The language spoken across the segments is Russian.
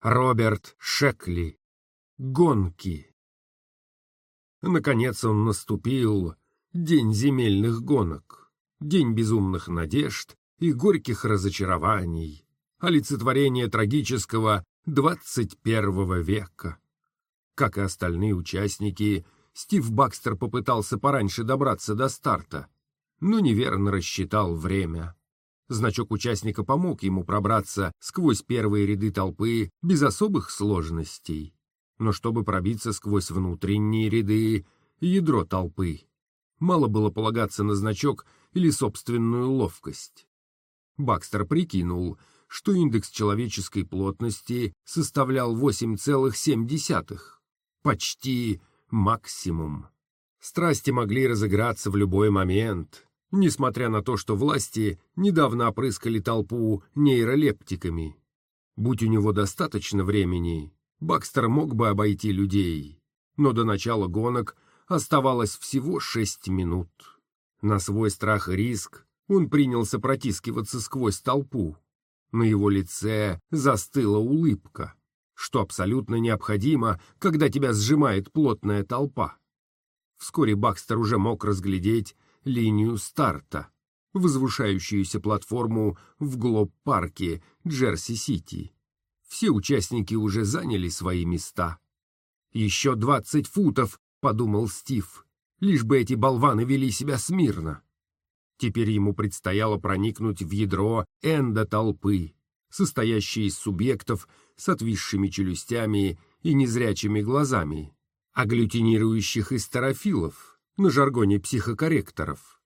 Роберт Шекли. Гонки. Наконец он наступил, день земельных гонок, день безумных надежд и горьких разочарований, олицетворение трагического двадцать первого века. Как и остальные участники, Стив Бакстер попытался пораньше добраться до старта, но неверно рассчитал время. Значок участника помог ему пробраться сквозь первые ряды толпы без особых сложностей. Но чтобы пробиться сквозь внутренние ряды, ядро толпы, мало было полагаться на значок или собственную ловкость. Бакстер прикинул, что индекс человеческой плотности составлял 8,7, почти максимум. Страсти могли разыграться в любой момент, несмотря на то, что власти недавно опрыскали толпу нейролептиками. Будь у него достаточно времени, Бакстер мог бы обойти людей, но до начала гонок оставалось всего шесть минут. На свой страх и риск он принялся протискиваться сквозь толпу. На его лице застыла улыбка, что абсолютно необходимо, когда тебя сжимает плотная толпа. Вскоре Бакстер уже мог разглядеть линию старта, возвышающуюся платформу в Глоб-парке Джерси-Сити. Все участники уже заняли свои места. «Еще двадцать футов», — подумал Стив, — «лишь бы эти болваны вели себя смирно». Теперь ему предстояло проникнуть в ядро эндотолпы, состоящей из субъектов с отвисшими челюстями и незрячими глазами, агглютинирующих истерофилов, на жаргоне психокорректоров.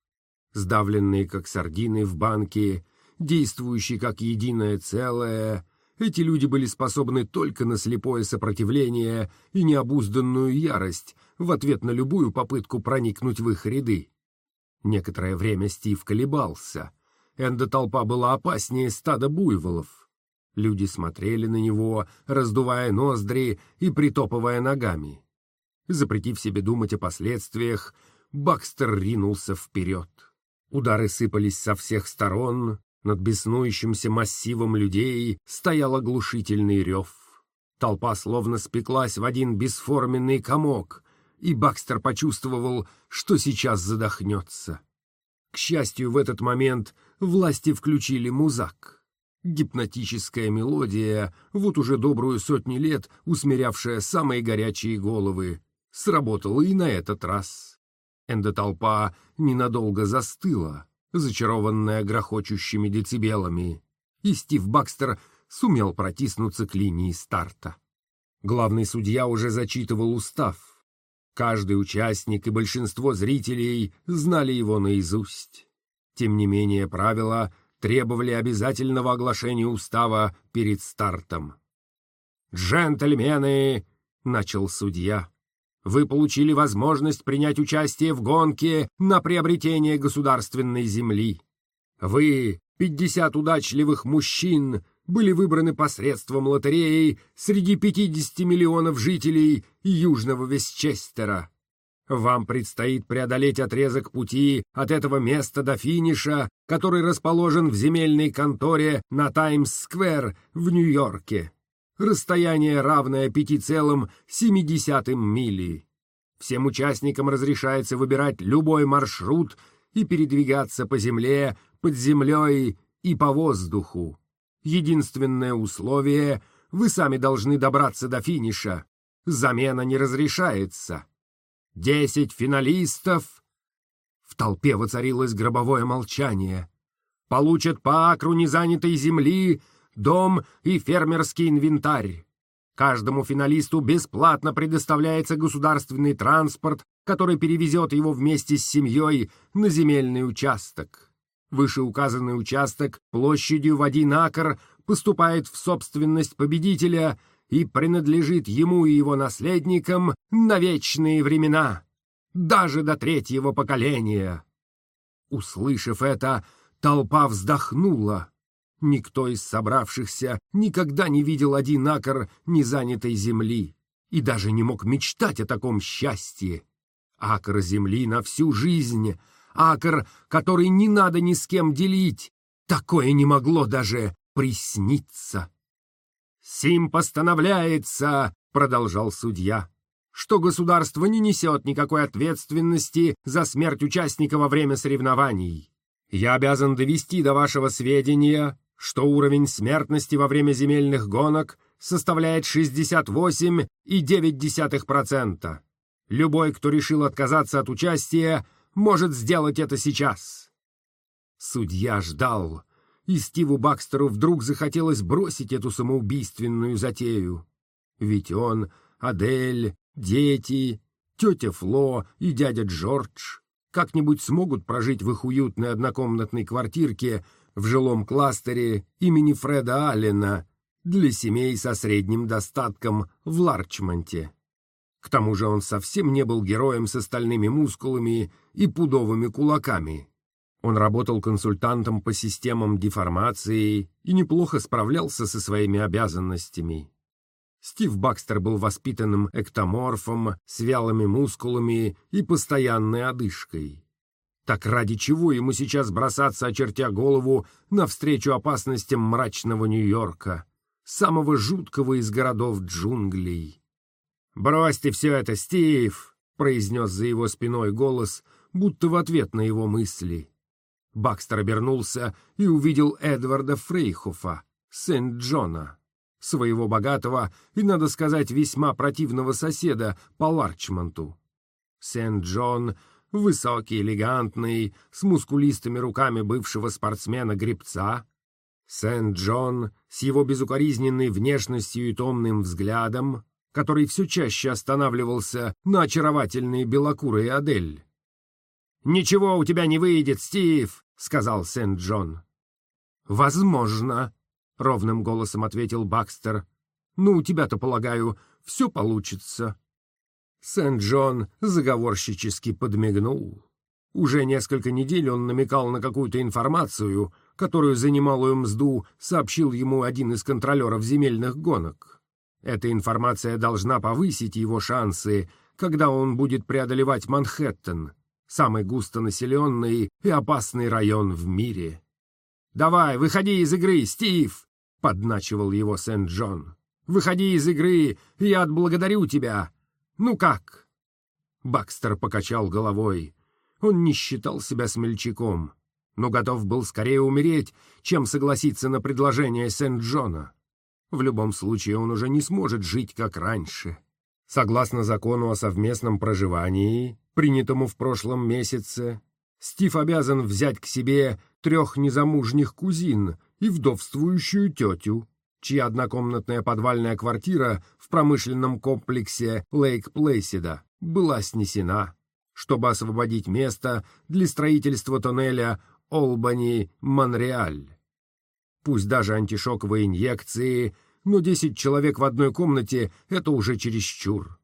Сдавленные, как сардины в банке, действующие как единое целое, эти люди были способны только на слепое сопротивление и необузданную ярость в ответ на любую попытку проникнуть в их ряды. Некоторое время Стив колебался. Эндотолпа была опаснее стада буйволов. Люди смотрели на него, раздувая ноздри и притопывая ногами. Запретив себе думать о последствиях, Бакстер ринулся вперед. Удары сыпались со всех сторон, над беснующимся массивом людей стоял оглушительный рев. Толпа словно спеклась в один бесформенный комок, и Бакстер почувствовал, что сейчас задохнется. К счастью, в этот момент власти включили музак. Гипнотическая мелодия, вот уже добрую сотни лет усмирявшая самые горячие головы, Сработало и на этот раз. Эндотолпа ненадолго застыла, зачарованная грохочущими децибелами, и Стив Бакстер сумел протиснуться к линии старта. Главный судья уже зачитывал устав. Каждый участник и большинство зрителей знали его наизусть. Тем не менее, правила требовали обязательного оглашения устава перед стартом. «Джентльмены!» — начал судья. Вы получили возможность принять участие в гонке на приобретение государственной земли. Вы, 50 удачливых мужчин, были выбраны посредством лотереи среди 50 миллионов жителей Южного Вестчестера. Вам предстоит преодолеть отрезок пути от этого места до финиша, который расположен в земельной конторе на Таймс-сквер в Нью-Йорке расстояние равное 5,7 мили. Всем участникам разрешается выбирать любой маршрут и передвигаться по земле, под землей и по воздуху. Единственное условие — вы сами должны добраться до финиша. Замена не разрешается. Десять финалистов... В толпе воцарилось гробовое молчание. Получат по акру незанятой земли дом и фермерский инвентарь. Каждому финалисту бесплатно предоставляется государственный транспорт, который перевезет его вместе с семьей на земельный участок. Вышеуказанный участок площадью в один акр поступает в собственность победителя и принадлежит ему и его наследникам на вечные времена, даже до третьего поколения. Услышав это, толпа вздохнула. Никто из собравшихся никогда не видел один акр незанятой земли и даже не мог мечтать о таком счастье. Акр земли на всю жизнь, акр, который не надо ни с кем делить, такое не могло даже присниться. «Сим постановляется», — продолжал судья, «что государство не несет никакой ответственности за смерть участника во время соревнований. Я обязан довести до вашего сведения, что уровень смертности во время земельных гонок составляет 68,9%. Любой, кто решил отказаться от участия, может сделать это сейчас. Судья ждал, и Стиву Бакстеру вдруг захотелось бросить эту самоубийственную затею. Ведь он, Адель, дети, тетя Фло и дядя Джордж как-нибудь смогут прожить в их уютной однокомнатной квартирке в жилом кластере имени Фреда Аллена для семей со средним достатком в Ларчмонте. К тому же он совсем не был героем с остальными мускулами и пудовыми кулаками. Он работал консультантом по системам деформации и неплохо справлялся со своими обязанностями. Стив Бакстер был воспитанным эктоморфом с вялыми мускулами и постоянной одышкой. Так ради чего ему сейчас бросаться, очертя голову, навстречу опасностям мрачного Нью-Йорка, самого жуткого из городов джунглей? «Брось ты все это, Стив!» — произнес за его спиной голос, будто в ответ на его мысли. Бакстер обернулся и увидел Эдварда Фрейхофа, Сент-Джона, своего богатого и, надо сказать, весьма противного соседа по Ларчмонту. Сент-Джон, высокий, элегантный, с мускулистыми руками бывшего спортсмена-гребца, Сент-Джон с его безукоризненной внешностью и томным взглядом, который все чаще останавливался на очаровательной белокурой Адель. «Ничего у тебя не выйдет, Стив!» — сказал Сент-Джон. «Возможно», — ровным голосом ответил Бакстер. «Ну, у тебя-то, полагаю, все получится». Сент-Джон заговорщически подмигнул. Уже несколько недель он намекал на какую-то информацию, которую за немалую мзду сообщил ему один из контролеров земельных гонок. Эта информация должна повысить его шансы, когда он будет преодолевать Манхэттен, самый густонаселенный и опасный район в мире. «Давай, выходи из игры, Стив!» — подначивал его Сент-Джон. «Выходи из игры, я отблагодарю тебя. Ну как?» Бакстер покачал головой. Он не считал себя смельчаком, но готов был скорее умереть, чем согласиться на предложение Сент-Джона. В любом случае он уже не сможет жить, как раньше. Согласно закону о совместном проживании, принятому в прошлом месяце, Стив обязан взять к себе трех незамужних кузин и вдовствующую тетю, чья однокомнатная подвальная квартира в промышленном комплексе Лейк-Плейсида была снесена, чтобы освободить место для строительства тоннеля Олбани-Монреаль. Пусть даже антишоковые инъекции, но десять человек в одной комнате — это уже чересчур.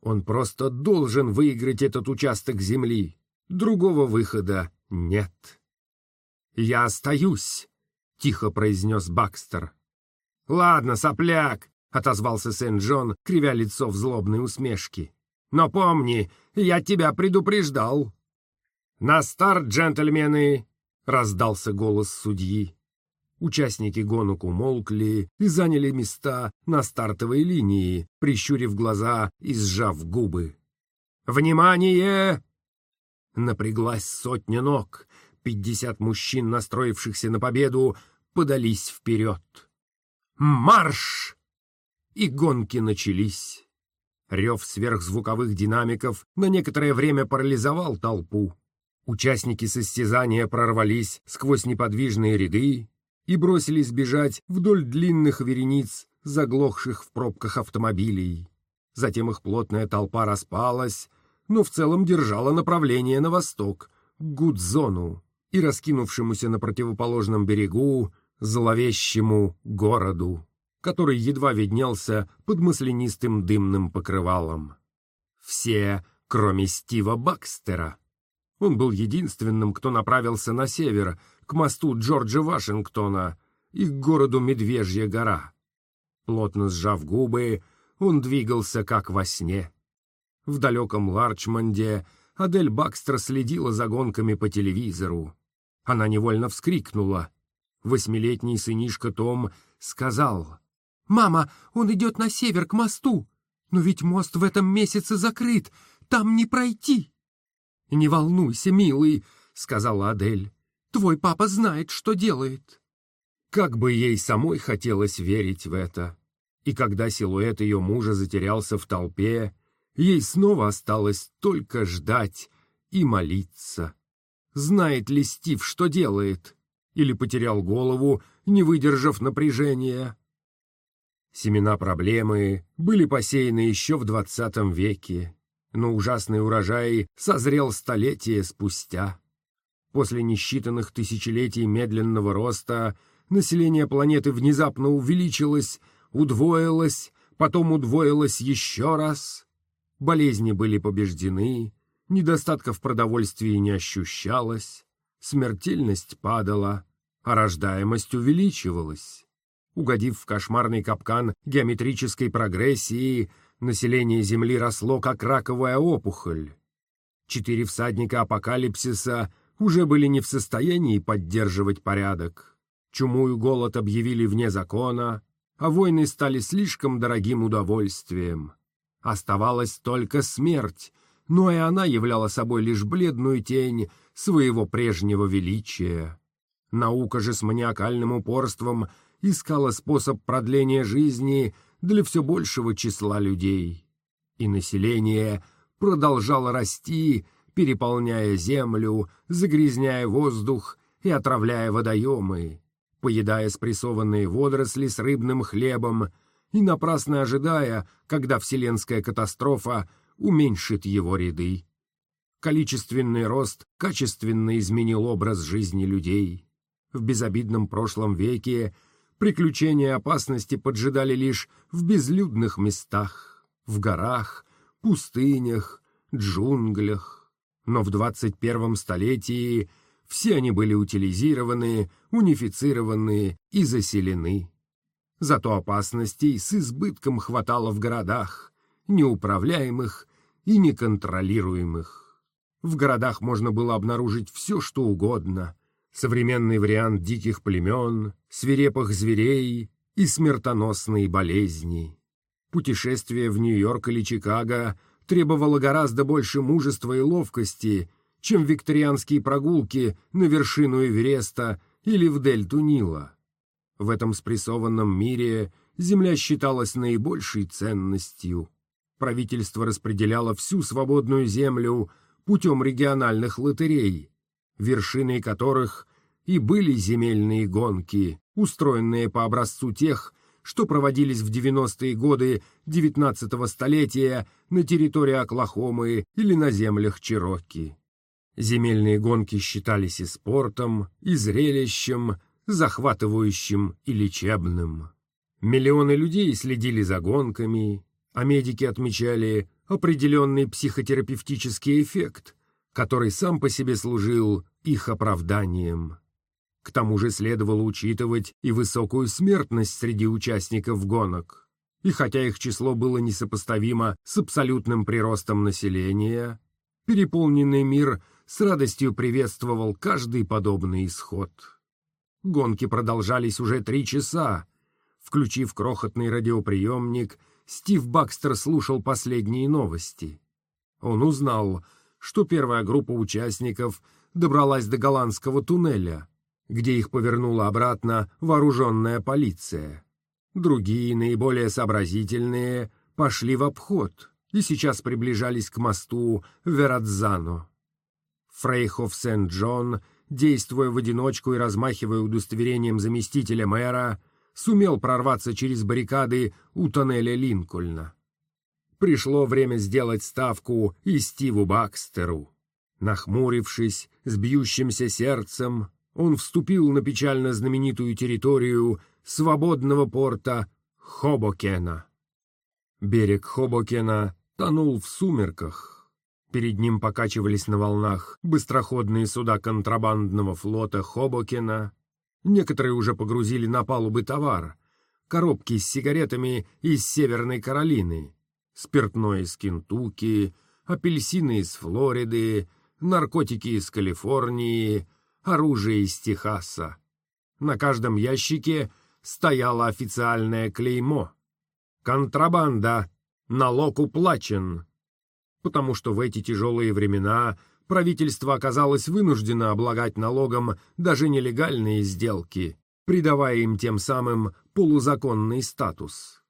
Он просто должен выиграть этот участок земли. Другого выхода нет. «Я остаюсь», — тихо произнес Бакстер. «Ладно, сопляк», — отозвался Сент-Джон, кривя лицо в злобной усмешке. «Но помни, я тебя предупреждал». «На старт, джентльмены!» — раздался голос судьи. Участники гонок умолкли и заняли места на стартовой линии, прищурив глаза и сжав губы. «Внимание!» Напряглась сотня ног. Пятьдесят мужчин, настроившихся на победу, подались вперед. «Марш!» И гонки начались. Рев сверхзвуковых динамиков на некоторое время парализовал толпу. Участники состязания прорвались сквозь неподвижные ряды, и бросились бежать вдоль длинных верениц, заглохших в пробках автомобилей. Затем их плотная толпа распалась, но в целом держала направление на восток, к Гудзону и раскинувшемуся на противоположном берегу зловещему городу, который едва виднелся под маслянистым дымным покрывалом. Все, кроме Стива Бакстера. Он был единственным, кто направился на север, к мосту Джорджа Вашингтона и к городу Медвежья гора. Плотно сжав губы, он двигался как во сне. В далеком Ларчмонде Адель Бакстер следила за гонками по телевизору. Она невольно вскрикнула. Восьмилетний сынишка Том сказал, «Мама, он идет на север, к мосту! Но ведь мост в этом месяце закрыт, там не пройти!» «Не волнуйся, милый», — сказала Адель. «Твой папа знает, что делает». Как бы ей самой хотелось верить в это. И когда силуэт ее мужа затерялся в толпе, ей снова осталось только ждать и молиться. Знает ли Стив, что делает? Или потерял голову, не выдержав напряжения? Семена проблемы были посеяны еще в двадцатом веке, но ужасный урожай созрел столетия спустя. После несчитанных тысячелетий медленного роста население планеты внезапно увеличилось, удвоилось, потом удвоилось еще раз. Болезни были побеждены, недостатков продовольствия не ощущалось, смертельность падала, а рождаемость увеличивалась. Угодив в кошмарный капкан геометрической прогрессии, население Земли росло, как раковая опухоль. Четыре всадника апокалипсиса уже были не в состоянии поддерживать порядок. Чуму и голод объявили вне закона, а войны стали слишком дорогим удовольствием. Оставалась только смерть, но и она являла собой лишь бледную тень своего прежнего величия. Наука же с маниакальным упорством искала способ продления жизни для все большего числа людей. И население продолжало расти, переполняя землю, загрязняя воздух и отравляя водоемы, поедая спрессованные водоросли с рыбным хлебом и напрасно ожидая, когда вселенская катастрофа уменьшит его ряды. Количественный рост качественно изменил образ жизни людей. В безобидном прошлом веке приключения опасности поджидали лишь в безлюдных местах, в горах, пустынях, джунглях. Но в 21 столетии все они были утилизированы, унифицированы и заселены. Зато опасностей с избытком хватало в городах, неуправляемых и неконтролируемых. В городах можно было обнаружить все, что угодно. Современный вариант диких племен, свирепых зверей и смертоносные болезни. Путешествие в Нью-Йорк или Чикаго требовало гораздо больше мужества и ловкости, чем викторианские прогулки на вершину Эвереста или в дельту Нила. В этом спрессованном мире земля считалась наибольшей ценностью правительство распределяло всю свободную землю путем региональных лотерей, вершиной которых и были земельные гонки, устроенные по образцу тех, что проводились в 90-е годы XIX столетия на территории Оклахомы или на землях Чирокки. Земельные гонки считались и спортом, и зрелищем, захватывающим и лечебным. Миллионы людей следили за гонками, а медики отмечали определенный психотерапевтический эффект, который сам по себе служил их оправданием. К тому же следовало учитывать и высокую смертность среди участников гонок. И хотя их число было несопоставимо с абсолютным приростом населения, переполненный мир с радостью приветствовал каждый подобный исход. Гонки продолжались уже три часа. Включив крохотный радиоприемник — Стив Бакстер слушал последние новости. Он узнал, что первая группа участников добралась до голландского туннеля, где их повернула обратно вооруженная полиция. Другие, наиболее сообразительные, пошли в обход и сейчас приближались к мосту Верадзано. Фрейхов Сент-Джон, действуя в одиночку и размахивая удостоверением заместителя мэра, сумел прорваться через баррикады у тоннеля Линкольна. Пришло время сделать ставку и Стиву Бакстеру. Нахмурившись, с бьющимся сердцем, он вступил на печально знаменитую территорию свободного порта Хобокена. Берег Хобокена тонул в сумерках. Перед ним покачивались на волнах быстроходные суда контрабандного флота Хобокена, Некоторые уже погрузили на палубы товар. Коробки с сигаретами из Северной Каролины, спиртное из Кентукки, апельсины из Флориды, наркотики из Калифорнии, оружие из Техаса. На каждом ящике стояло официальное клеймо. Контрабанда, налог уплачен. Потому что в эти тяжелые времена правительство оказалось вынуждено облагать налогом даже нелегальные сделки, придавая им тем самым полузаконный статус.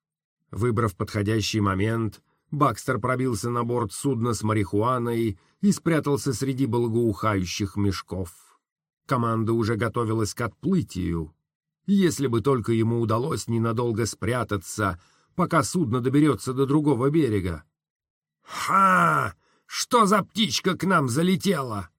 Выбрав подходящий момент, Бакстер пробился на борт судна с марихуаной и спрятался среди благоухающих мешков. Команда уже готовилась к отплытию. Если бы только ему удалось ненадолго спрятаться, пока судно доберется до другого берега. «Ха! Что за птичка к нам залетела?»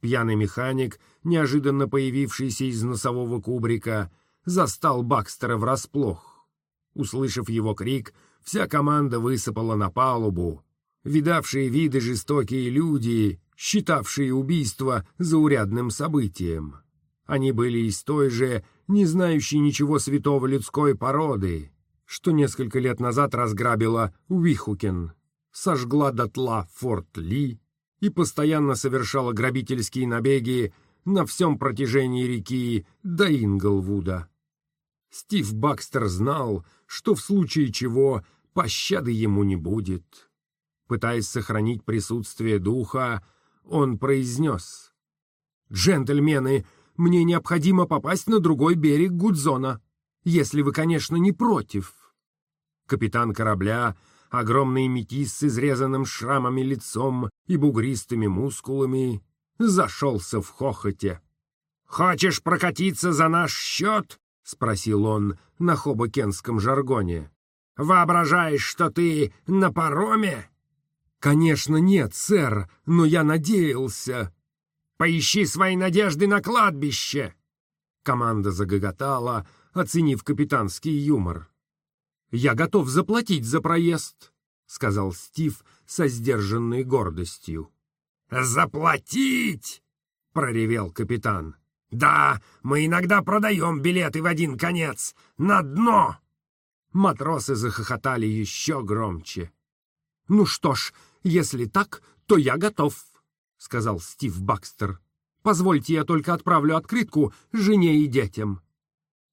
Пьяный механик, неожиданно появившийся из носового кубрика, застал Бакстера врасплох. Услышав его крик, вся команда высыпала на палубу. Видавшие виды жестокие люди, считавшие убийство заурядным событием. Они были из той же, не знающей ничего святого людской породы, что несколько лет назад разграбила Уихукен, сожгла дотла Форт Ли и постоянно совершала грабительские набеги на всем протяжении реки до Инглвуда. Стив Бакстер знал, что в случае чего пощады ему не будет. Пытаясь сохранить присутствие духа, он произнес. «Джентльмены, мне необходимо попасть на другой берег Гудзона, если вы, конечно, не против». Капитан корабля, огромный метис с изрезанным шрамами лицом и бугристыми мускулами, зашелся в хохоте. «Хочешь прокатиться за наш счет?» — спросил он на хобокенском жаргоне. «Воображаешь, что ты на пароме?» «Конечно нет, сэр, но я надеялся». «Поищи свои надежды на кладбище!» Команда загоготала, оценив капитанский юмор. «Я готов заплатить за проезд», — сказал Стив со сдержанной гордостью. «Заплатить!» — проревел капитан. «Да, мы иногда продаем билеты в один конец, на дно!» Матросы захохотали еще громче. «Ну что ж, если так, то я готов», — сказал Стив Бакстер. «Позвольте, я только отправлю открытку жене и детям».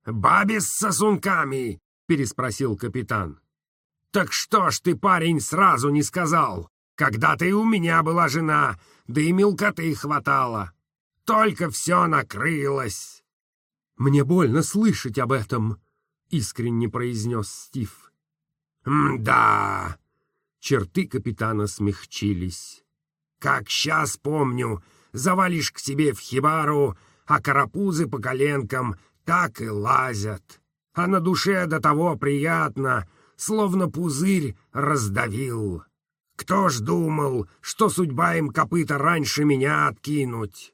«Бабе с сосунками!» — переспросил капитан. «Так что ж ты, парень, сразу не сказал? Когда-то и у меня была жена, да и мелкоты хватало. Только все накрылось». «Мне больно слышать об этом», — искренне произнес Стив. «Да, Черты капитана смягчились. «Как сейчас помню, завалишь к себе в хибару, а карапузы по коленкам так и лазят. А на душе до того приятно, словно пузырь раздавил. Кто ж думал, что судьба им копыта раньше меня откинуть?»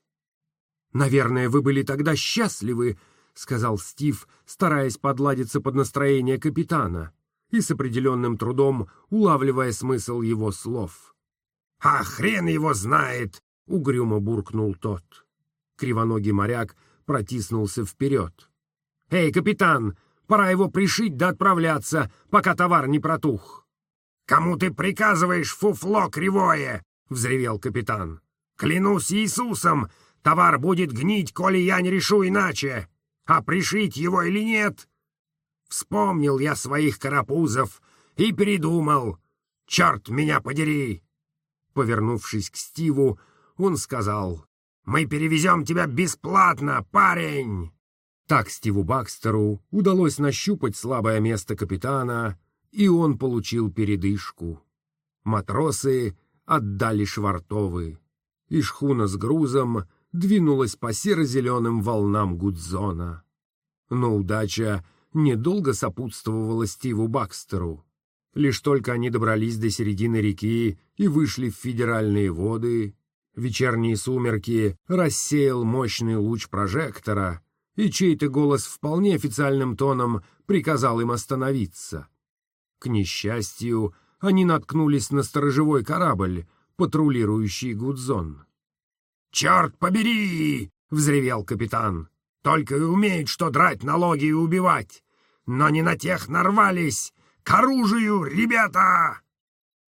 «Наверное, вы были тогда счастливы», — сказал Стив, стараясь подладиться под настроение капитана и с определенным трудом улавливая смысл его слов. «А хрен его знает!» — угрюмо буркнул тот. Кривоногий моряк протиснулся вперед. «Эй, капитан, пора его пришить да отправляться, пока товар не протух!» «Кому ты приказываешь, фуфло кривое?» — взревел капитан. «Клянусь Иисусом, товар будет гнить, коли я не решу иначе. А пришить его или нет, Вспомнил я своих карапузов и передумал. Черт меня подери!» Повернувшись к Стиву, он сказал, «Мы перевезем тебя бесплатно, парень!» Так Стиву Бакстеру удалось нащупать слабое место капитана, и он получил передышку. Матросы отдали швартовы, и шхуна с грузом двинулась по серо-зеленым волнам Гудзона. Но удача недолго сопутствовала Стиву Бакстеру. Лишь только они добрались до середины реки и вышли в федеральные воды, вечерние сумерки рассеял мощный луч прожектора, и чей-то голос вполне официальным тоном приказал им остановиться. К несчастью, они наткнулись на сторожевой корабль, патрулирующий Гудзон. «Черт побери!» — взревел капитан. Только и умеют, что драть налоги и убивать. Но не на тех нарвались! К оружию, ребята!»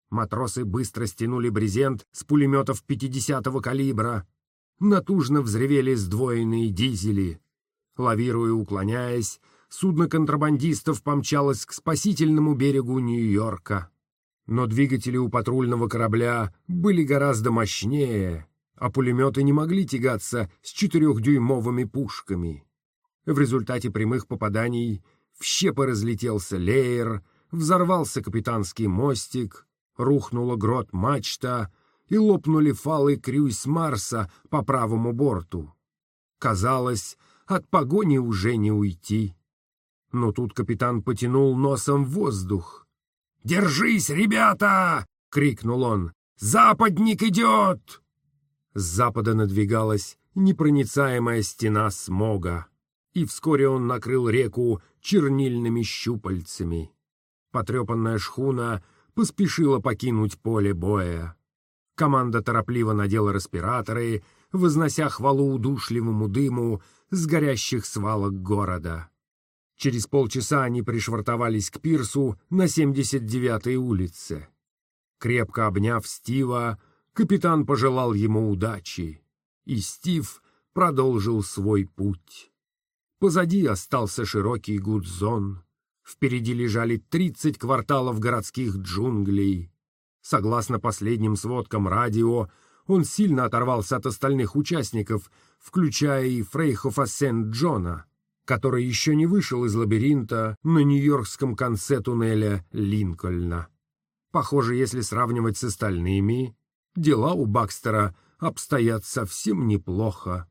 Матросы быстро стянули брезент с пулеметов 50-го калибра. Натужно взревели сдвоенные дизели. Лавируя уклоняясь, судно контрабандистов помчалось к спасительному берегу Нью-Йорка. Но двигатели у патрульного корабля были гораздо мощнее, а пулеметы не могли тягаться с четырехдюймовыми пушками. В результате прямых попаданий в щепы разлетелся леер, взорвался капитанский мостик, рухнула грот-мачта и лопнули фалы крюйс Марса по правому борту. Казалось, от погони уже не уйти. Но тут капитан потянул носом воздух. «Держись, ребята!» — крикнул он. «Западник идет!» С запада надвигалась непроницаемая стена смога, и вскоре он накрыл реку чернильными щупальцами. Потрепанная шхуна поспешила покинуть поле боя. Команда торопливо надела респираторы, вознося хвалу удушливому дыму с горящих свалок города. Через полчаса они пришвартовались к пирсу на 79-й улице. Крепко обняв Стива, капитан пожелал ему удачи, и Стив продолжил свой путь. Позади остался широкий гудзон. Впереди лежали 30 кварталов городских джунглей. Согласно последним сводкам радио, он сильно оторвался от остальных участников, включая и Фрейхофа Сент-Джона, который еще не вышел из лабиринта на нью-йоркском конце туннеля Линкольна. Похоже, если сравнивать с остальными, дела у Бакстера обстоят совсем неплохо.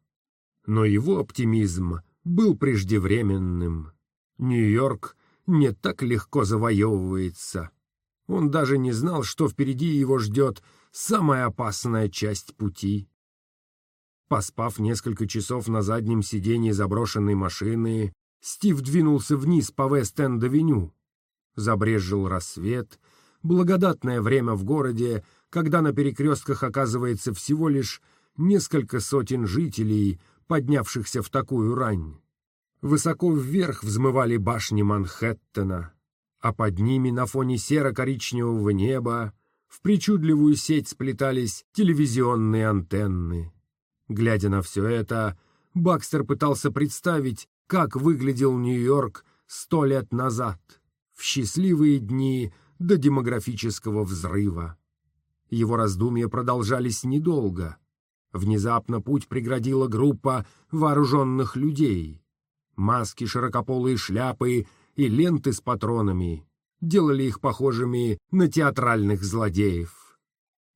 Но его оптимизм был преждевременным. Нью-Йорк не так легко завоевывается. Он даже не знал, что впереди его ждет самая опасная часть пути. Поспав несколько часов на заднем сиденье заброшенной машины, Стив двинулся вниз по Вест-Энд-авеню. Забрезжил рассвет, благодатное время в городе, когда на перекрестках оказывается всего лишь несколько сотен жителей, поднявшихся в такую рань. Высоко вверх взмывали башни Манхэттена, а под ними на фоне серо-коричневого неба в причудливую сеть сплетались телевизионные антенны. Глядя на все это, Бакстер пытался представить, как выглядел Нью-Йорк сто лет назад, в счастливые дни до демографического взрыва. Его раздумья продолжались недолго. Внезапно путь преградила группа вооруженных людей. Маски, широкополые шляпы и ленты с патронами делали их похожими на театральных злодеев.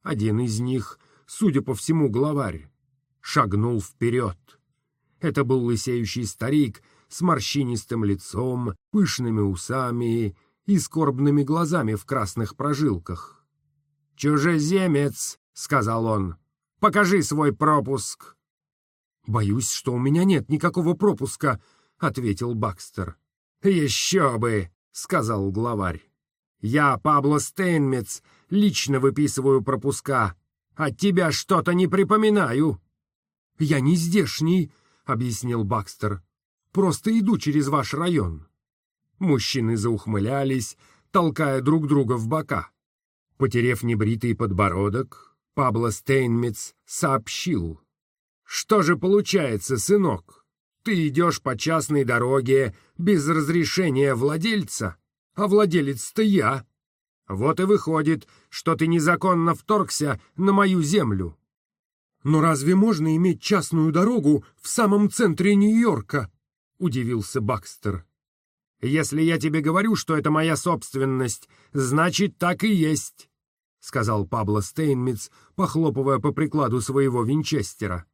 Один из них, судя по всему, главарь, шагнул вперед. Это был лысеющий старик с морщинистым лицом, пышными усами и скорбными глазами в красных прожилках. «Чужеземец!» — сказал он. «Покажи свой пропуск!» «Боюсь, что у меня нет никакого пропуска», — ответил Бакстер. «Еще бы!» — сказал главарь. «Я, Пабло Стейнмец, лично выписываю пропуска. От тебя что-то не припоминаю». «Я не здешний», — объяснил Бакстер. «Просто иду через ваш район». Мужчины заухмылялись, толкая друг друга в бока. Потерев небритый подбородок, Пабло Стейнмец сообщил. «Что же получается, сынок? Ты идешь по частной дороге без разрешения владельца, а владелец-то я. Вот и выходит, что ты незаконно вторгся на мою землю». «Но разве можно иметь частную дорогу в самом центре Нью-Йорка?» — удивился Бакстер. «Если я тебе говорю, что это моя собственность, значит, так и есть», — сказал Пабло Стейнмитц, похлопывая по прикладу своего винчестера.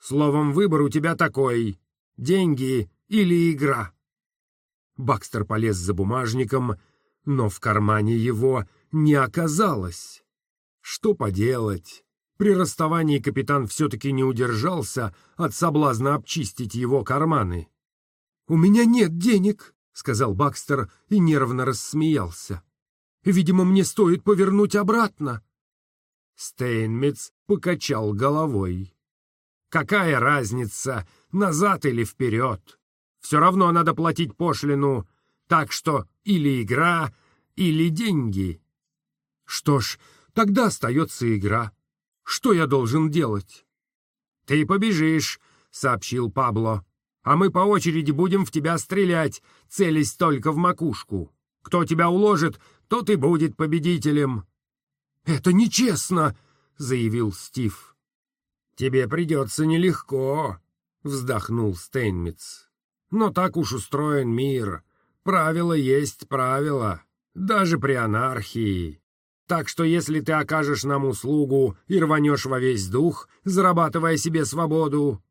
«Словом, выбор у тебя такой — деньги или игра». Бакстер полез за бумажником, но в кармане его не оказалось. Что поделать? При расставании капитан все-таки не удержался от соблазна обчистить его карманы. «У меня нет денег», — сказал Бакстер и нервно рассмеялся. «Видимо, мне стоит повернуть обратно». Стейнмитц покачал головой. «Какая разница, назад или вперед? Все равно надо платить пошлину, так что или игра, или деньги». «Что ж, тогда остается игра», что я должен делать?» «Ты побежишь», — сообщил Пабло. а мы по очереди будем в тебя стрелять, целясь только в макушку. Кто тебя уложит, тот и будет победителем». «Это нечестно!» — заявил Стив. «Тебе придется нелегко», — вздохнул Стейнмитц. «Но так уж устроен мир. Правило есть правило, даже при анархии. Так что если ты окажешь нам услугу и рванешь во весь дух, зарабатывая себе свободу...»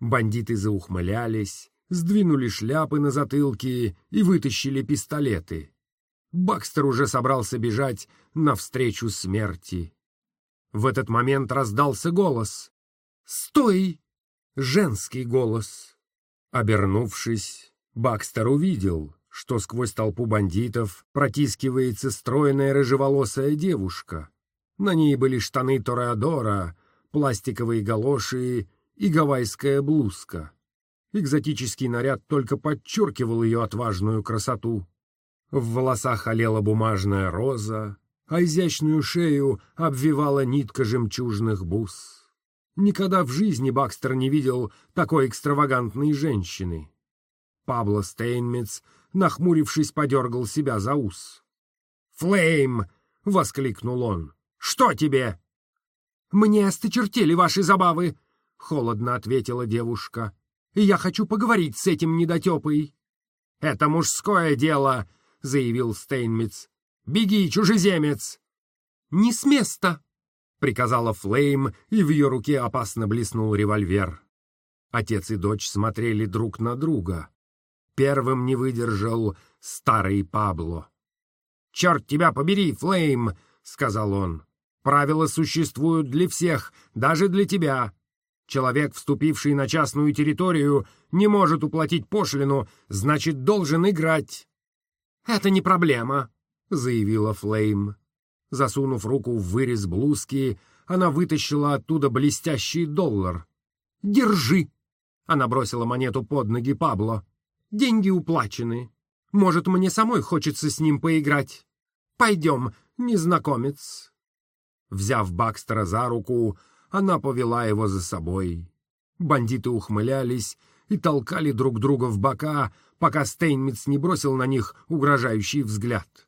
Бандиты заухмылялись, сдвинули шляпы на затылки и вытащили пистолеты. Бакстер уже собрался бежать навстречу смерти. В этот момент раздался голос. «Стой!» Женский голос. Обернувшись, Бакстер увидел, что сквозь толпу бандитов протискивается стройная рыжеволосая девушка. На ней были штаны Тореадора, пластиковые галоши и гавайская блузка. Экзотический наряд только подчеркивал ее отважную красоту. В волосах олела бумажная роза, а изящную шею обвивала нитка жемчужных бус. Никогда в жизни Бакстер не видел такой экстравагантной женщины. Пабло Стейнмитц, нахмурившись, подергал себя за ус. «Флейм!» — воскликнул он. «Что тебе?» «Мне осточертели ваши забавы!» — холодно ответила девушка. «Я хочу поговорить с этим недотепой». «Это мужское дело!» — заявил Стейнмитц. Беги, чужеземец!» «Не с места!» — приказала Флейм, и в ее руке опасно блеснул револьвер. Отец и дочь смотрели друг на друга. Первым не выдержал старый Пабло. «Черт тебя побери, Флейм!» — сказал он. «Правила существуют для всех, даже для тебя. Человек, вступивший на частную территорию, не может уплатить пошлину, значит, должен играть». «Это не проблема», — заявила Флейм. Засунув руку в вырез блузки, она вытащила оттуда блестящий доллар. «Держи!» — она бросила монету под ноги Пабло. «Деньги уплачены. Может, мне самой хочется с ним поиграть. Пойдем, незнакомец». Взяв Бакстера за руку, она повела его за собой. Бандиты ухмылялись и толкали друг друга в бока, пока Стейнмитц не бросил на них угрожающий взгляд.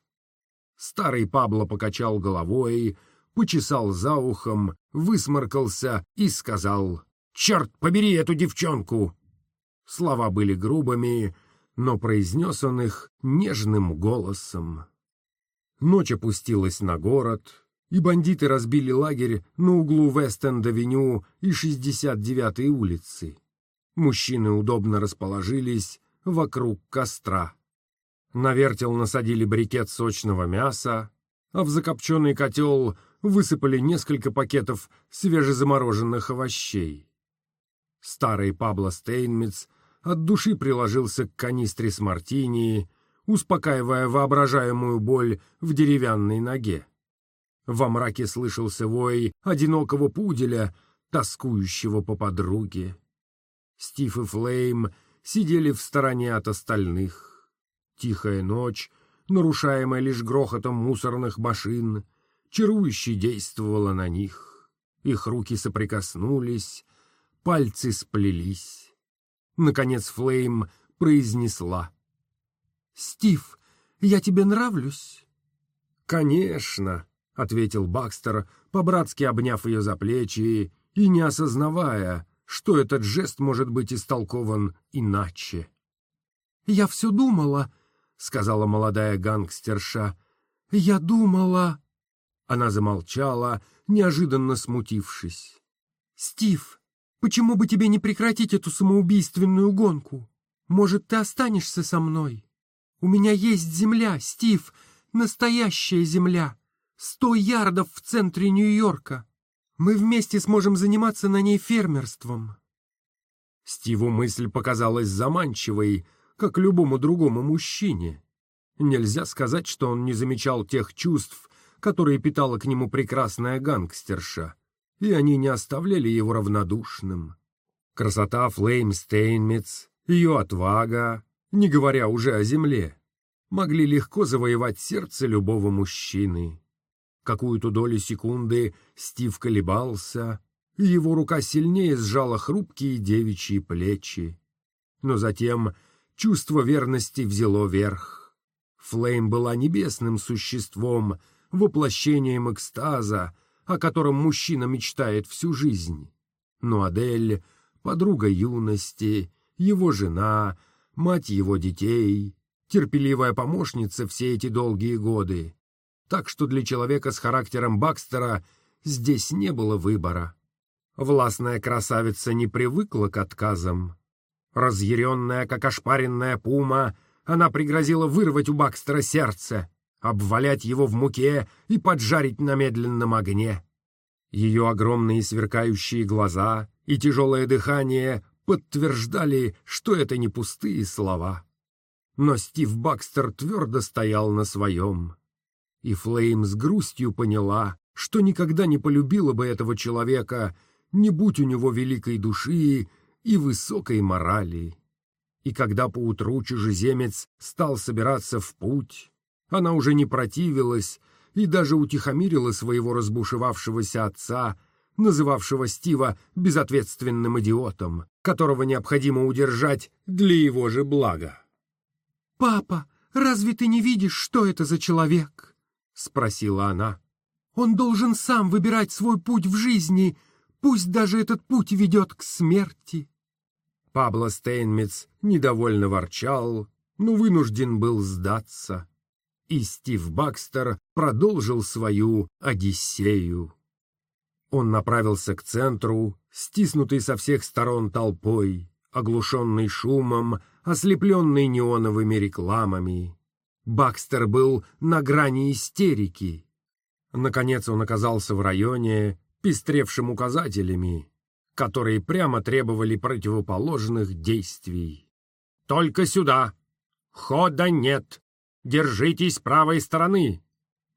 Старый Пабло покачал головой, почесал за ухом, высморкался и сказал «Черт побери эту девчонку!» Слова были грубыми, но произнес он их нежным голосом. Ночь опустилась на город, и бандиты разбили лагерь на углу Вест-Энд-авеню и 69-й улицы. Мужчины удобно расположились вокруг костра. На вертел насадили брикет сочного мяса, а в закопченный котел высыпали несколько пакетов свежезамороженных овощей. Старый Пабло Стейнмитц от души приложился к канистре с мартини, успокаивая воображаемую боль в деревянной ноге. Во мраке слышался вой одинокого пуделя, тоскующего по подруге. Стив и Флейм сидели в стороне от остальных. Тихая ночь, нарушаемая лишь грохотом мусорных машин, чарующе действовала на них. Их руки соприкоснулись, пальцы сплелись. Наконец Флейм произнесла. «Стив, я тебе нравлюсь?» «Конечно», — ответил Бакстер, по-братски обняв ее за плечи и не осознавая, что этот жест может быть истолкован иначе. «Я все думала, — сказала молодая гангстерша. «Я думала...» Она замолчала, неожиданно смутившись. «Стив, почему бы тебе не прекратить эту самоубийственную гонку? Может, ты останешься со мной? У меня есть земля, Стив, настоящая земля, сто ярдов в центре Нью-Йорка. Мы вместе сможем заниматься на ней фермерством». Стиву мысль показалась заманчивой, — как любому другому мужчине. Нельзя сказать, что он не замечал тех чувств, которые питала к нему прекрасная гангстерша, и они не оставляли его равнодушным. Красота Флейм Стейнмитц, ее отвага, не говоря уже о земле, могли легко завоевать сердце любого мужчины. Какую-то долю секунды Стив колебался, и его рука сильнее сжала хрупкие девичьи плечи. Но затем чувство верности взяло верх. Флейм была небесным существом, воплощением экстаза, о котором мужчина мечтает всю жизнь. Но Адель — подруга юности, его жена, мать его детей, терпеливая помощница все эти долгие годы. Так что для человека с характером Бакстера здесь не было выбора. Властная красавица не привыкла к отказам. Разъяренная, как ошпаренная пума, она пригрозила вырвать у Бакстера сердце, обвалять его в муке и поджарить на медленном огне. Ее огромные сверкающие глаза и тяжелое дыхание подтверждали, что это не пустые слова. Но Стив Бакстер твердо стоял на своем. И Флейм с грустью поняла, что никогда не полюбила бы этого человека, не будь у него великой души и высокой морали. И когда поутру чужеземец стал собираться в путь, она уже не противилась и даже утихомирила своего разбушевавшегося отца, называвшего Стива безответственным идиотом, которого необходимо удержать для его же блага. «Папа, разве ты не видишь, что это за человек?» — спросила она. «Он должен сам выбирать свой путь в жизни, пусть даже этот путь ведет к смерти». Пабло Стейнмитц недовольно ворчал, но вынужден был сдаться. И Стив Бакстер продолжил свою «Одиссею». Он направился к центру, стиснутый со всех сторон толпой, оглушенный шумом, ослепленный неоновыми рекламами. Бакстер был на грани истерики. Наконец он оказался в районе, пестревшим указателями, которые прямо требовали противоположных действий. «Только сюда! Хода нет! Держитесь правой стороны!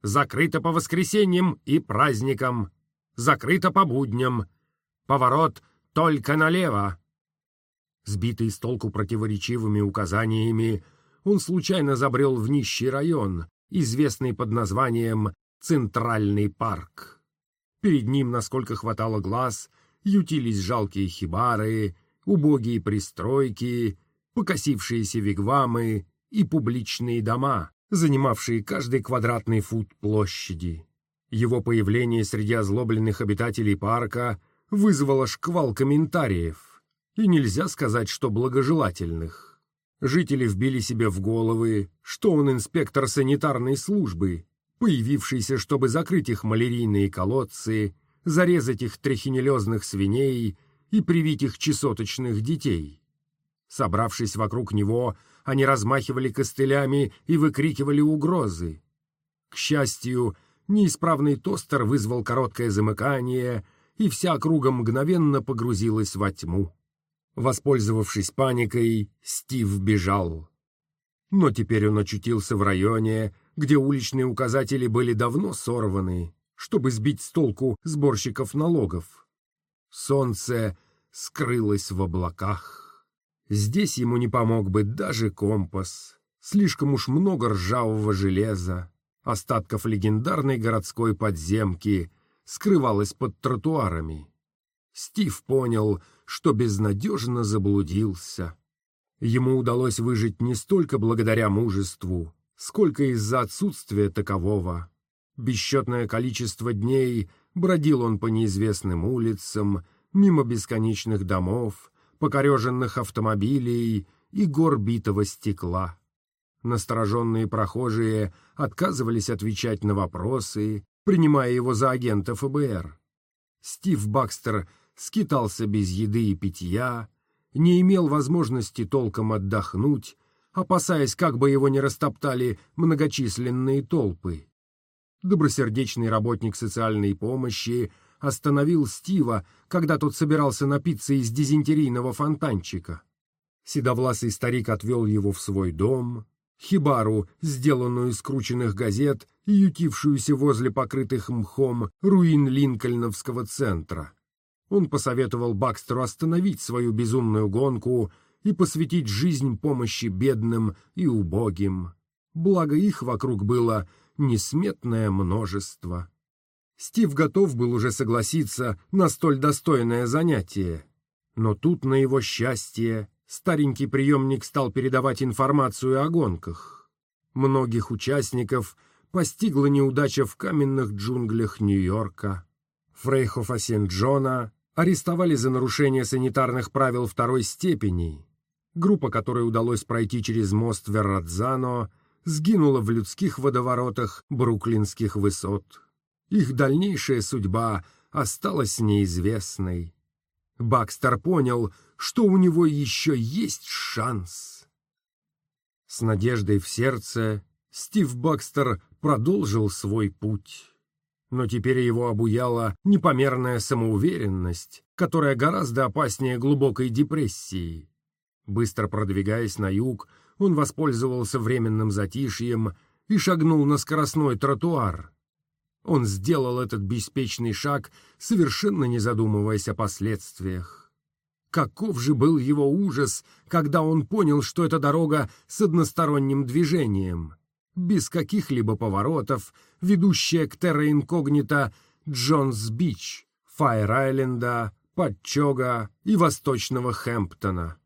Закрыто по воскресеньям и праздникам! Закрыто по будням! Поворот только налево!» Сбитый с толку противоречивыми указаниями, он случайно забрел в нищий район, известный под названием «Центральный парк». Перед ним, насколько хватало глаз, ютились жалкие хибары, убогие пристройки, покосившиеся вигвамы и публичные дома, занимавшие каждый квадратный фут площади. Его появление среди озлобленных обитателей парка вызвало шквал комментариев — и нельзя сказать, что благожелательных. Жители вбили себе в головы, что он инспектор санитарной службы, появившийся, чтобы закрыть их малярийные колодцы, зарезать их трехинелезных свиней и привить их чесоточных детей. Собравшись вокруг него, они размахивали костылями и выкрикивали угрозы. К счастью, неисправный тостер вызвал короткое замыкание, и вся округа мгновенно погрузилась во тьму. Воспользовавшись паникой, Стив бежал. Но теперь он очутился в районе, где уличные указатели были давно сорваны, чтобы сбить с толку сборщиков налогов. Солнце скрылось в облаках. Здесь ему не помог бы даже компас. Слишком уж много ржавого железа, остатков легендарной городской подземки, скрывалось под тротуарами. Стив понял, что безнадежно заблудился. Ему удалось выжить не столько благодаря мужеству, сколько из-за отсутствия такового. Бесчетное количество дней бродил он по неизвестным улицам, мимо бесконечных домов, покореженных автомобилей и гор битого стекла. Настороженные прохожие отказывались отвечать на вопросы, принимая его за агента ФБР. Стив Бакстер скитался без еды и питья, не имел возможности толком отдохнуть, опасаясь, как бы его не растоптали многочисленные толпы. Добросердечный работник социальной помощи остановил Стива, когда тот собирался напиться из дизентерийного фонтанчика. Седовласый старик отвел его в свой дом, хибару, сделанную из скрученных газет и ютившуюся возле покрытых мхом руин Линкольновского центра. Он посоветовал Бакстеру остановить свою безумную гонку и посвятить жизнь помощи бедным и убогим. Благо их вокруг было несметное множество. Стив готов был уже согласиться на столь достойное занятие. Но тут, на его счастье, Старенький приемник стал передавать информацию о гонках. Многих участников постигла неудача в каменных джунглях Нью-Йорка. Фрейхофа Сент-Джона арестовали за нарушение санитарных правил второй степени. Группа, которой удалось пройти через мост Веррадзано, сгинула в людских водоворотах бруклинских высот. Их дальнейшая судьба осталась неизвестной. Бакстер понял, что у него еще есть шанс. С надеждой в сердце Стив Бакстер продолжил свой путь. Но теперь его обуяла непомерная самоуверенность, которая гораздо опаснее глубокой депрессии. Быстро продвигаясь на юг, он воспользовался временным затишьем и шагнул на скоростной тротуар. Он сделал этот беспечный шаг, совершенно не задумываясь о последствиях. Каков же был его ужас, когда он понял, что это дорога с односторонним движением, без каких-либо поворотов, ведущая к терра инкогнита Джонс-Бич, Файр-Айленда, Подчога и Восточного Хэмптона.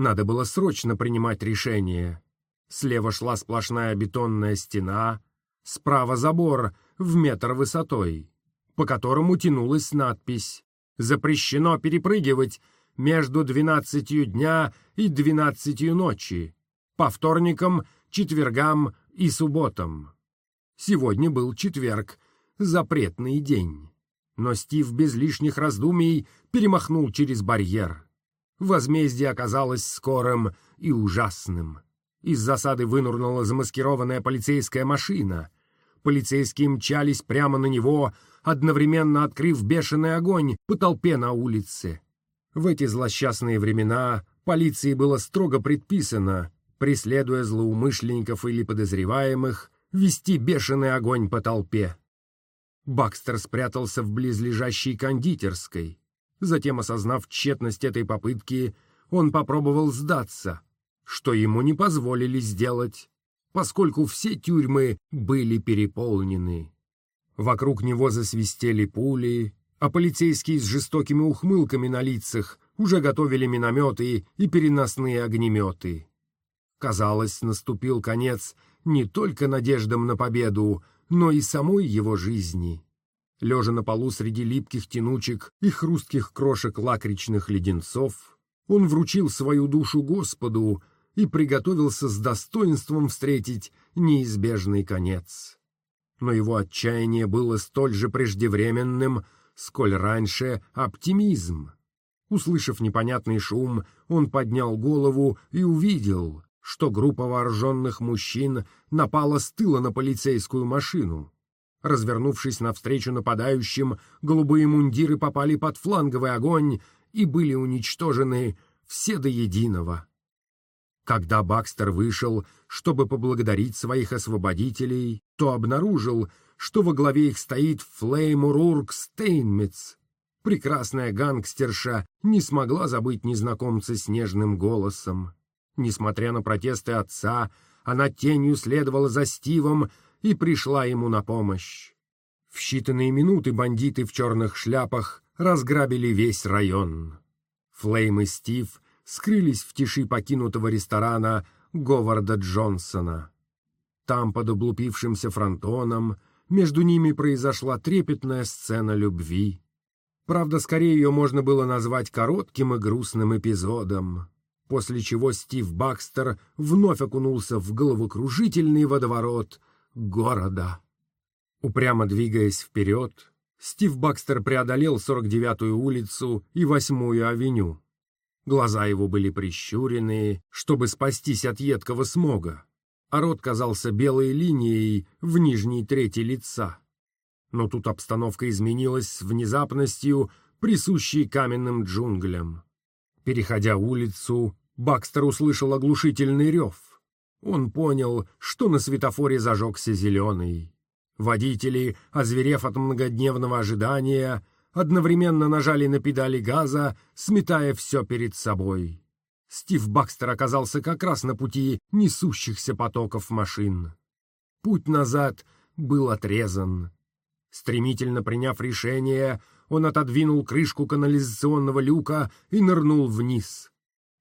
Надо было срочно принимать решение. Слева шла сплошная бетонная стена, справа забор в метр высотой, по которому тянулась надпись «Запрещено перепрыгивать между двенадцатью дня и двенадцатью ночи, по вторникам, четвергам и субботам». Сегодня был четверг, запретный день. Но Стив без лишних раздумий перемахнул через барьер. Возмездие оказалось скорым и ужасным. Из засады вынурнула замаскированная полицейская машина. Полицейские мчались прямо на него, одновременно открыв бешеный огонь по толпе на улице. В эти злосчастные времена полиции было строго предписано, преследуя злоумышленников или подозреваемых, вести бешеный огонь по толпе. Бакстер спрятался в близлежащей кондитерской. Затем, осознав тщетность этой попытки, он попробовал сдаться, что ему не позволили сделать, поскольку все тюрьмы были переполнены. Вокруг него засвистели пули, а полицейские с жестокими ухмылками на лицах уже готовили минометы и переносные огнеметы. Казалось, наступил конец не только надеждам на победу, но и самой его жизни лежа на полу среди липких тянучек и хрустких крошек лакричных леденцов, он вручил свою душу Господу и приготовился с достоинством встретить неизбежный конец. Но его отчаяние было столь же преждевременным, сколь раньше оптимизм. Услышав непонятный шум, он поднял голову и увидел, что группа вооруженных мужчин напала с тыла на полицейскую машину. Развернувшись навстречу нападающим, голубые мундиры попали под фланговый огонь и были уничтожены все до единого. Когда Бакстер вышел, чтобы поблагодарить своих освободителей, то обнаружил, что во главе их стоит Флейм Урурк Стейнмитц. Прекрасная гангстерша не смогла забыть незнакомца с нежным голосом. Несмотря на протесты отца, она тенью следовала за Стивом, и пришла ему на помощь. В считанные минуты бандиты в черных шляпах разграбили весь район. Флейм и Стив скрылись в тиши покинутого ресторана Говарда Джонсона. Там, под облупившимся фронтоном, между ними произошла трепетная сцена любви. Правда, скорее ее можно было назвать коротким и грустным эпизодом, после чего Стив Бакстер вновь окунулся в головокружительный водоворот города. Упрямо двигаясь вперед, Стив Бакстер преодолел 49-ю улицу и 8-ю авеню. Глаза его были прищурены, чтобы спастись от едкого смога, а рот казался белой линией в нижней трети лица. Но тут обстановка изменилась с внезапностью, присущей каменным джунглям. Переходя улицу, Бакстер услышал оглушительный рев. Он понял, что на светофоре зажегся зеленый. Водители, озверев от многодневного ожидания, одновременно нажали на педали газа, сметая все перед собой. Стив Бакстер оказался как раз на пути несущихся потоков машин. Путь назад был отрезан. Стремительно приняв решение, он отодвинул крышку канализационного люка и нырнул вниз.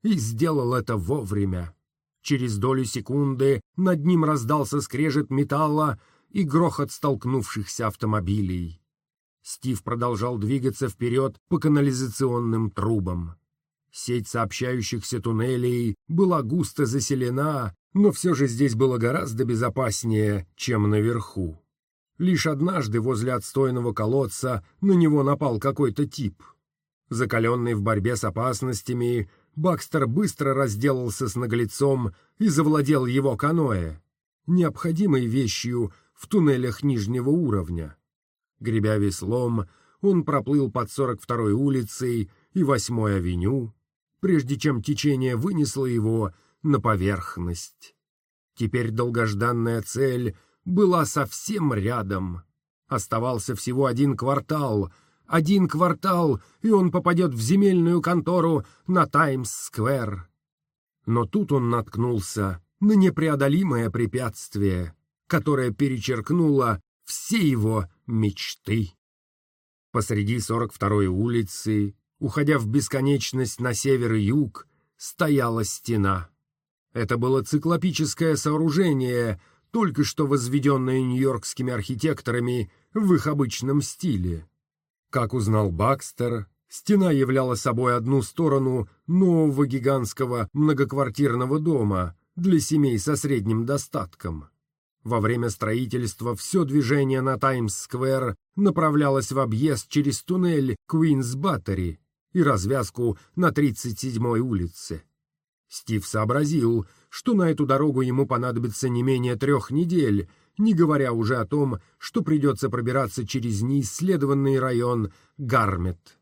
и сделал это вовремя. Через долю секунды над ним раздался скрежет металла и грохот столкнувшихся автомобилей. Стив продолжал двигаться вперед по канализационным трубам. Сеть сообщающихся туннелей была густо заселена, но все же здесь было гораздо безопаснее, чем наверху. Лишь однажды возле отстойного колодца на него напал какой-то тип. Закаленный в борьбе с опасностями, Бакстер быстро разделался с наглецом и завладел его каноэ, необходимой вещью в туннелях нижнего уровня. Гребя веслом, он проплыл под 42-й улицей и 8-й авеню, прежде чем течение вынесло его на поверхность. Теперь долгожданная цель была совсем рядом. Оставался всего один квартал — один квартал, и он попадет в земельную контору на Таймс-сквер. Но тут он наткнулся на непреодолимое препятствие, которое перечеркнуло все его мечты. Посреди 42-й улицы, уходя в бесконечность на север и юг, стояла стена. Это было циклопическое сооружение, только что возведенное нью-йоркскими архитекторами в их обычном стиле. Как узнал Бакстер, стена являла собой одну сторону нового гигантского многоквартирного дома для семей со средним достатком. Во время строительства все движение на Таймс-сквер направлялось в объезд через туннель Куинс-Баттери и развязку на 37-й улице. Стив сообразил, что на эту дорогу ему понадобится не менее трех недель, не говоря уже о том, что придется пробираться через неисследованный район Гармет.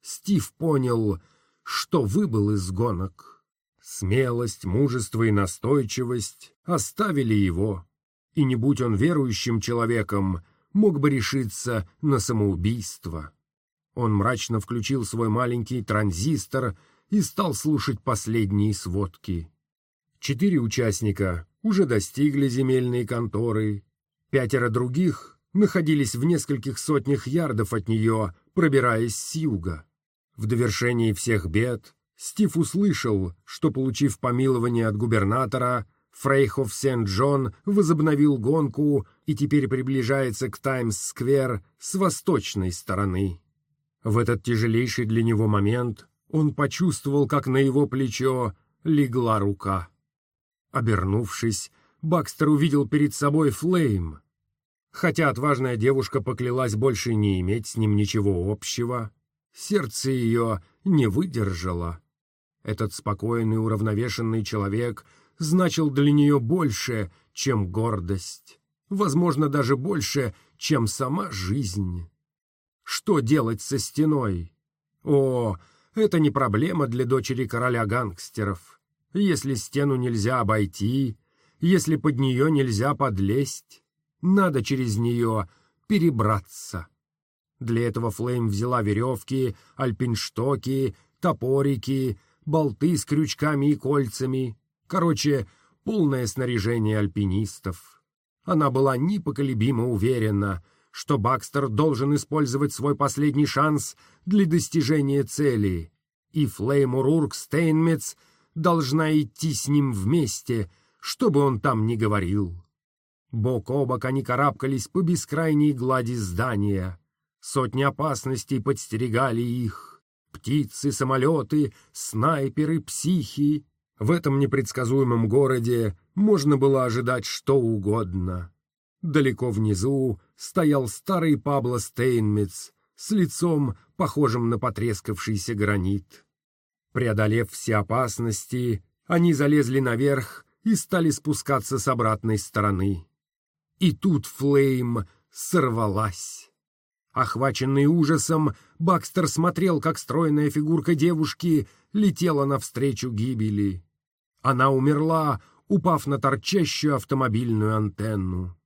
Стив понял, что выбыл из гонок. Смелость, мужество и настойчивость оставили его, и не будь он верующим человеком, мог бы решиться на самоубийство. Он мрачно включил свой маленький транзистор и стал слушать последние сводки. Четыре участника уже достигли земельной конторы. Пятеро других находились в нескольких сотнях ярдов от нее, пробираясь с юга. В довершении всех бед Стив услышал, что, получив помилование от губернатора, Фрейхов Сент-Джон возобновил гонку и теперь приближается к Таймс-сквер с восточной стороны. В этот тяжелейший для него момент он почувствовал, как на его плечо легла рука. Обернувшись, Бакстер увидел перед собой Флейм. Хотя отважная девушка поклялась больше не иметь с ним ничего общего, сердце ее не выдержало. Этот спокойный, уравновешенный человек значил для нее больше, чем гордость, возможно, даже больше, чем сама жизнь. Что делать со стеной? О, это не проблема для дочери короля гангстеров. Если стену нельзя обойти, если под нее нельзя подлезть, надо через нее перебраться. Для этого Флейм взяла веревки, альпинштоки, топорики, болты с крючками и кольцами. Короче, полное снаряжение альпинистов. Она была непоколебимо уверена, что Бакстер должен использовать свой последний шанс для достижения цели, и Флейм Урурк Стейнмец — должна идти с ним вместе, что бы он там ни говорил. Бок о бок они карабкались по бескрайней глади здания. Сотни опасностей подстерегали их. Птицы, самолеты, снайперы, психи. В этом непредсказуемом городе можно было ожидать что угодно. Далеко внизу стоял старый Пабло Стейнмитц с лицом, похожим на потрескавшийся гранит. Преодолев все опасности, они залезли наверх и стали спускаться с обратной стороны. И тут Флейм сорвалась. Охваченный ужасом, Бакстер смотрел, как стройная фигурка девушки летела навстречу гибели. Она умерла, упав на торчащую автомобильную антенну.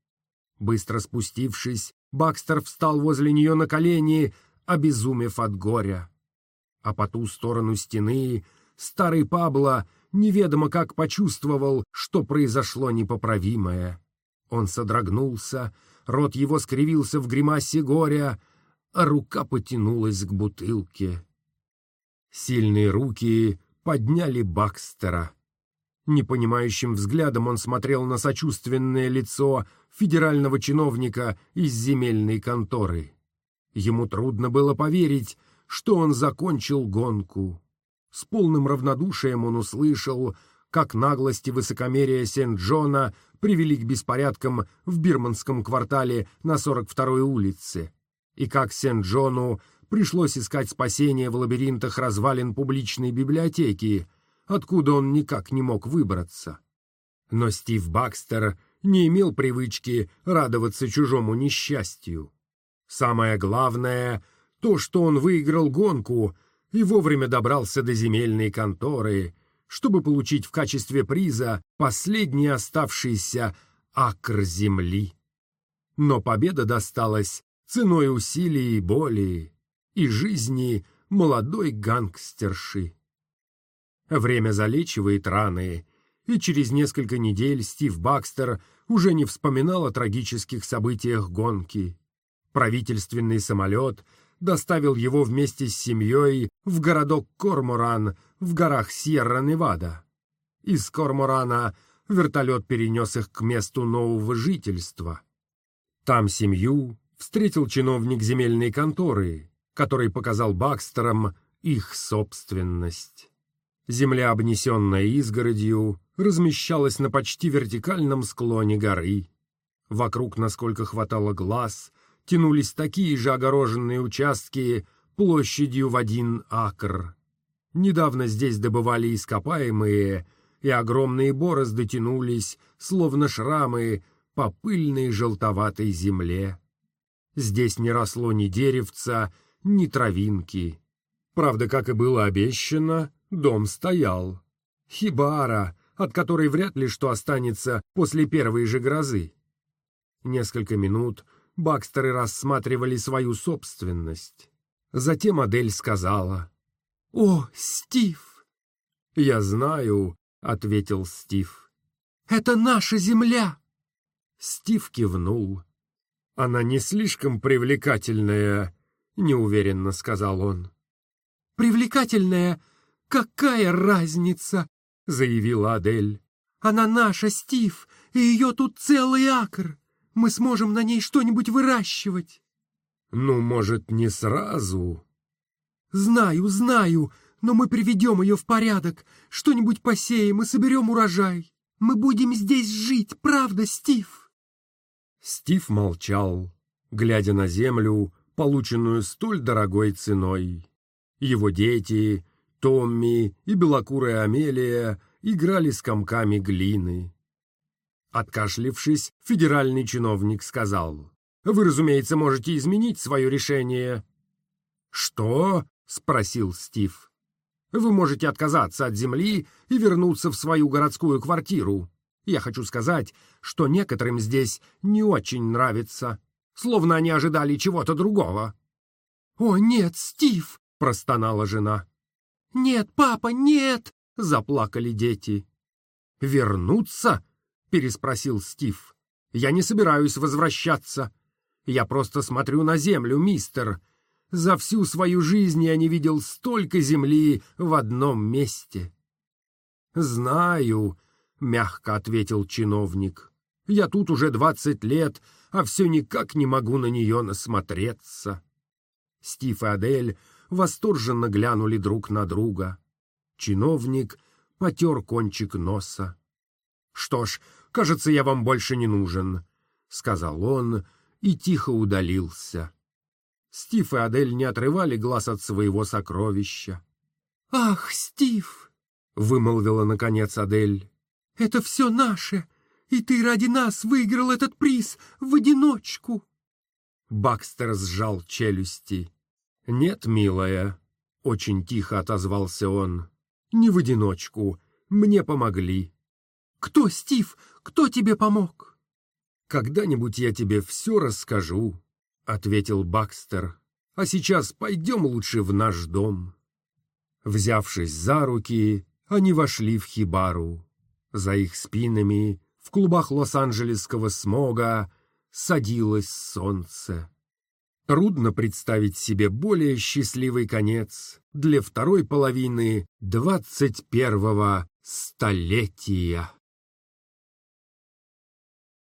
Быстро спустившись, Бакстер встал возле нее на колени, обезумев от горя а по ту сторону стены старый Пабло неведомо как почувствовал, что произошло непоправимое. Он содрогнулся, рот его скривился в гримасе горя, а рука потянулась к бутылке. Сильные руки подняли Бакстера. Непонимающим взглядом он смотрел на сочувственное лицо федерального чиновника из земельной конторы. Ему трудно было поверить, что он закончил гонку. С полным равнодушием он услышал, как наглость и высокомерие Сент-Джона привели к беспорядкам в бирманском квартале на 42-й улице, и как Сент-Джону пришлось искать спасение в лабиринтах развалин публичной библиотеки, откуда он никак не мог выбраться. Но Стив Бакстер не имел привычки радоваться чужому несчастью. Самое главное — то, что он выиграл гонку и вовремя добрался до земельной конторы, чтобы получить в качестве приза последний оставшийся акр земли. Но победа досталась ценой усилий и боли и жизни молодой гангстерши. Время залечивает раны, и через несколько недель Стив Бакстер уже не вспоминал о трагических событиях гонки. Правительственный самолет доставил его вместе с семьей в городок Корморан в горах Сьерра-Невада. Из Корморана вертолет перенес их к месту нового жительства. Там семью встретил чиновник земельной конторы, который показал Бакстерам их собственность. Земля, обнесенная изгородью, размещалась на почти вертикальном склоне горы. Вокруг, насколько хватало глаз, тянулись такие же огороженные участки площадью в один акр. Недавно здесь добывали ископаемые, и огромные борозды тянулись, словно шрамы, по пыльной желтоватой земле. Здесь не росло ни деревца, ни травинки. Правда, как и было обещано, Дом стоял. Хибара, от которой вряд ли что останется после первой же грозы. Несколько минут Бакстеры рассматривали свою собственность. Затем Адель сказала. «О, Стив!» «Я знаю», — ответил Стив. «Это наша земля!» Стив кивнул. «Она не слишком привлекательная», — неуверенно сказал он. «Привлекательная «Какая разница?» — заявила Адель. «Она наша, Стив, и ее тут целый акр. Мы сможем на ней что-нибудь выращивать». «Ну, может, не сразу?» «Знаю, знаю, но мы приведем ее в порядок, что-нибудь посеем и соберем урожай. Мы будем здесь жить, правда, Стив?» Стив молчал, глядя на землю, полученную столь дорогой ценой. Его дети Томми и белокурая Амелия играли с комками глины. Откашлившись, федеральный чиновник сказал, «Вы, разумеется, можете изменить свое решение». «Что?» — спросил Стив. «Вы можете отказаться от земли и вернуться в свою городскую квартиру. Я хочу сказать, что некоторым здесь не очень нравится, словно они ожидали чего-то другого». «О, нет, Стив!» — простонала жена. «Нет, папа, нет!» — заплакали дети. «Вернуться?» — переспросил Стив. «Я не собираюсь возвращаться. Я просто смотрю на землю, мистер. За всю свою жизнь я не видел столько земли в одном месте». «Знаю», — мягко ответил чиновник. «Я тут уже двадцать лет, а все никак не могу на нее насмотреться». Стив и Адель восторженно глянули друг на друга. Чиновник потер кончик носа. «Что ж, кажется, я вам больше не нужен», — сказал он и тихо удалился. Стив и Адель не отрывали глаз от своего сокровища. «Ах, Стив!» — вымолвила наконец Адель. «Это все наше, и ты ради нас выиграл этот приз в одиночку!» Бакстер сжал челюсти. «Нет, милая», — очень тихо отозвался он, — «не в одиночку. Мне помогли». «Кто, Стив? Кто тебе помог?» «Когда-нибудь я тебе все расскажу», — ответил Бакстер. «А сейчас пойдем лучше в наш дом». Взявшись за руки, они вошли в хибару. За их спинами, в клубах лос-анджелесского смога, садилось солнце. Трудно представить себе более счастливый конец для второй половины двадцать первого столетия.